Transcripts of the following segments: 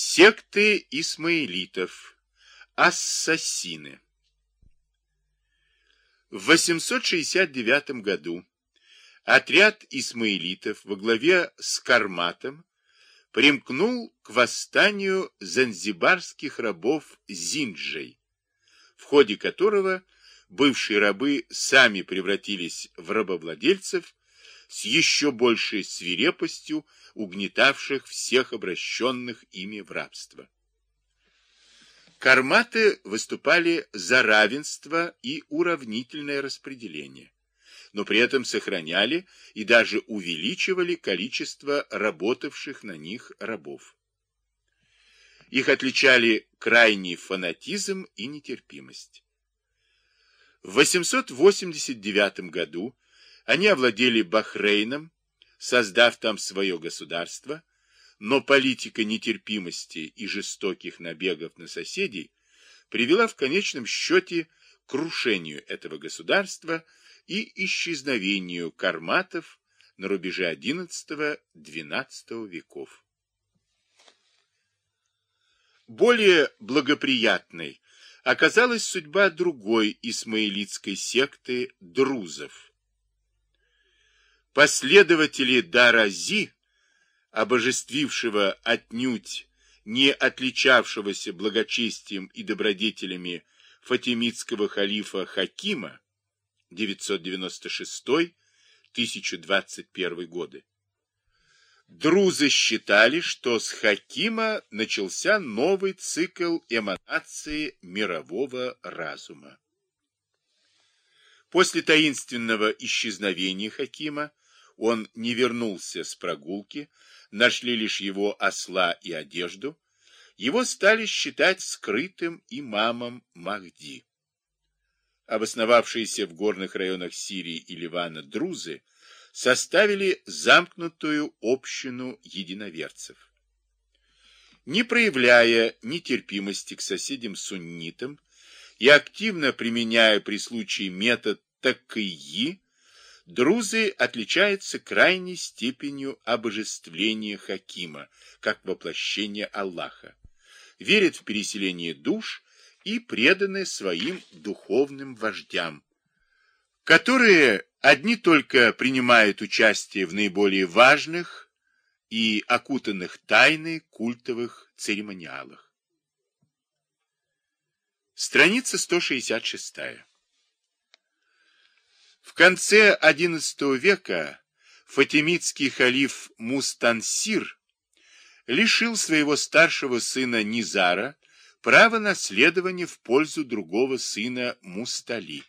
Секты исмаилитов. Ассасины. В 869 году отряд исмаилитов во главе с Карматом примкнул к восстанию занзибарских рабов Зинджей, в ходе которого бывшие рабы сами превратились в рабовладельцев с еще большей свирепостью угнетавших всех обращенных ими в рабство. Карматы выступали за равенство и уравнительное распределение, но при этом сохраняли и даже увеличивали количество работавших на них рабов. Их отличали крайний фанатизм и нетерпимость. В 889 году они овладели Бахрейном, создав там свое государство, но политика нетерпимости и жестоких набегов на соседей привела в конечном счете к крушению этого государства и исчезновению карматов на рубеже XI-XII веков. Более благоприятной оказалась судьба другой исмаилитской секты друзов. Последователи Дарази, обожествившего отнюдь не отличавшегося благочестием и добродетелями фатимидского халифа Хакима 996-1021 годы, Друзы считали, что с Хакима начался новый цикл эманации мирового разума. После таинственного исчезновения Хакима он не вернулся с прогулки, нашли лишь его осла и одежду, его стали считать скрытым имамом Махди. Обосновавшиеся в горных районах Сирии и Ливана друзы составили замкнутую общину единоверцев. Не проявляя нетерпимости к соседям-суннитам и активно применяя при случае метод такии, друзы отличаются крайней степенью обожествления Хакима, как воплощение Аллаха, верят в переселение душ и преданы своим духовным вождям, которые одни только принимают участие в наиболее важных и окутанных тайной культовых церемониалах. Страница 166. В конце XI века фатимидский халиф Мустансир лишил своего старшего сына Низара права наследования в пользу другого сына Мустали.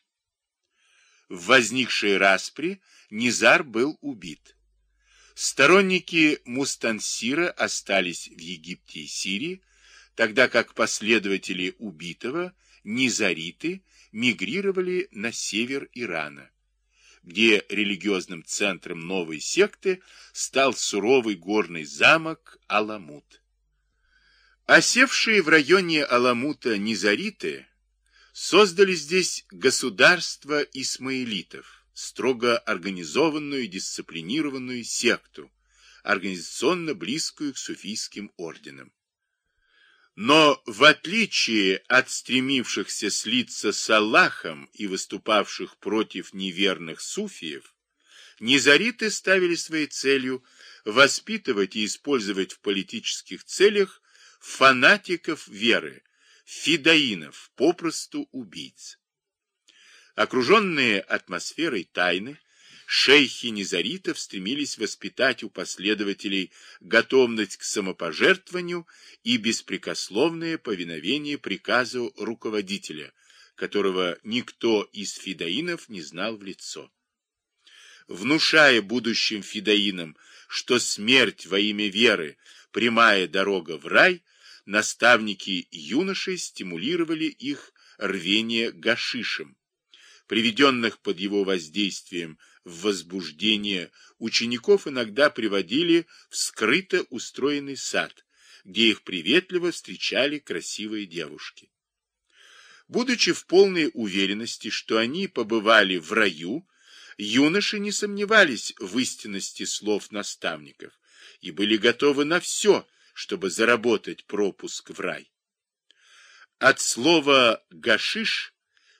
В возникшей распри Низар был убит. Сторонники Мустансира остались в Египте и Сирии, тогда как последователи убитого, низариты, мигрировали на север Ирана, где религиозным центром новой секты стал суровый горный замок Аламут. Осевшие в районе Аламута низариты создали здесь государство исмаилитов, строго организованную и дисциплинированную секту, организационно близкую к суфийским орденам. Но в отличие от стремившихся слиться с Аллахом и выступавших против неверных суфиев, низариты ставили своей целью воспитывать и использовать в политических целях фанатиков веры, фидаинов, попросту убийц. Окруженные атмосферой тайны, шейхи низаритов стремились воспитать у последователей готовность к самопожертвованию и беспрекословное повиновение приказу руководителя, которого никто из фидаинов не знал в лицо. Внушая будущим фидаинам, что смерть во имя веры – прямая дорога в рай, наставники юношей стимулировали их рвение гашишем. Приведенных под его воздействием в возбуждение учеников иногда приводили в скрыто устроенный сад, где их приветливо встречали красивые девушки. Будучи в полной уверенности, что они побывали в раю, юноши не сомневались в истинности слов наставников и были готовы на все, чтобы заработать пропуск в рай. От слова «гашиш»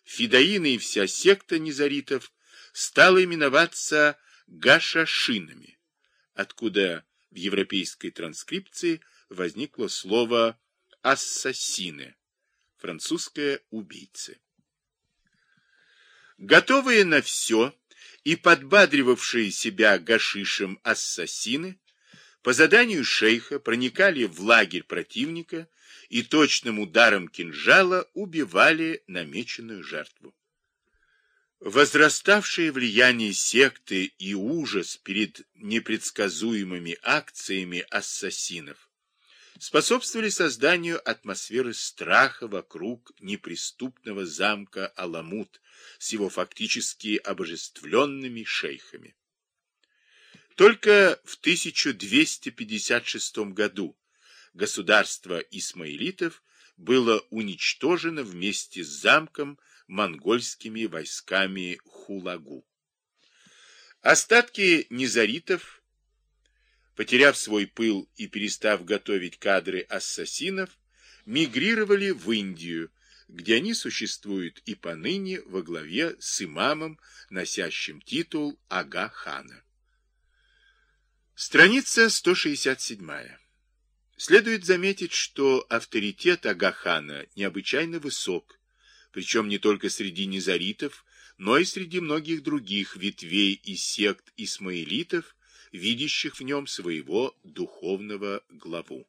фидаины и вся секта низаритов стала именоваться гашашинами, откуда в европейской транскрипции возникло слово «ассасины», французское «убийцы». Готовые на все и подбадривавшие себя гашишем ассасины по заданию шейха проникали в лагерь противника и точным ударом кинжала убивали намеченную жертву. Возраставшее влияние секты и ужас перед непредсказуемыми акциями ассасинов способствовали созданию атмосферы страха вокруг неприступного замка Аламут с его фактически обожествленными шейхами. Только в 1256 году государство исмаилитов было уничтожено вместе с замком монгольскими войсками Хулагу. Остатки низаритов, потеряв свой пыл и перестав готовить кадры ассасинов, мигрировали в Индию, где они существуют и поныне во главе с имамом, носящим титул Ага-хана. Страница 167. Следует заметить, что авторитет Ага-хана необычайно высок, причем не только среди низаритов, но и среди многих других ветвей и сект исмаилитов, видящих в нем своего духовного главу.